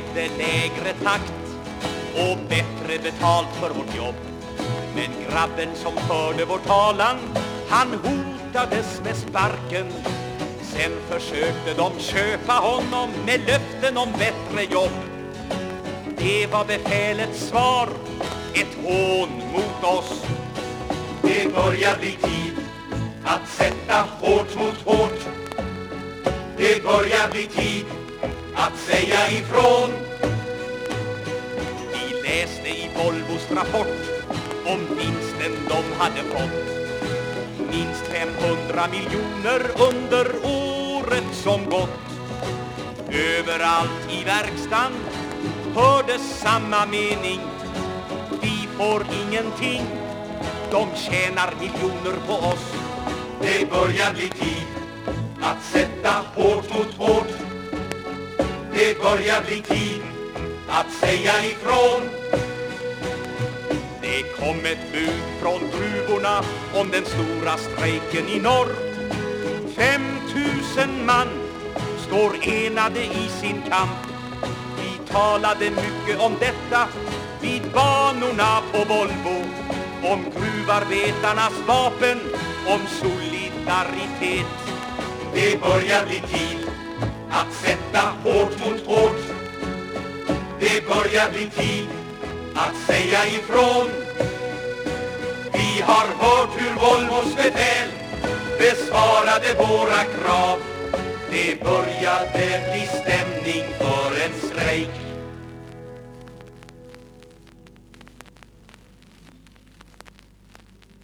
krävde lägre takt och bättre betalt för vårt jobb. Men grabben som förde vår talan, han hotades med sparken. Sen försökte de köpa honom med löften om bättre jobb. Det var befälets svar, ett hån mot oss. Det börjar bli tid att sätta hårt mot hårt. Det börjar bli tid att säga ifrån. Vi läste i Volvos rapport om vinsten de hade fått. Minst 500 miljoner under året som gått. Överallt i verkstan hördes samma mening. Vi får ingenting, de tjänar miljoner på oss. Det börjar bli tid att sätta börjar bli tid att säga ifrån. Det kom ett bud från gruvorna om den stora strejken i norr. Fem tusen man står enade i sin kamp. Vi talade mycket om detta vid banorna på Volvo. Om gruvarbetarnas vapen, om solidaritet. Det börjar bli tid att sätta börjar bli tid att säga ifrån. Vi har hört hur Volvos befäl besvarade våra krav. Det började bli stämning för en strejk.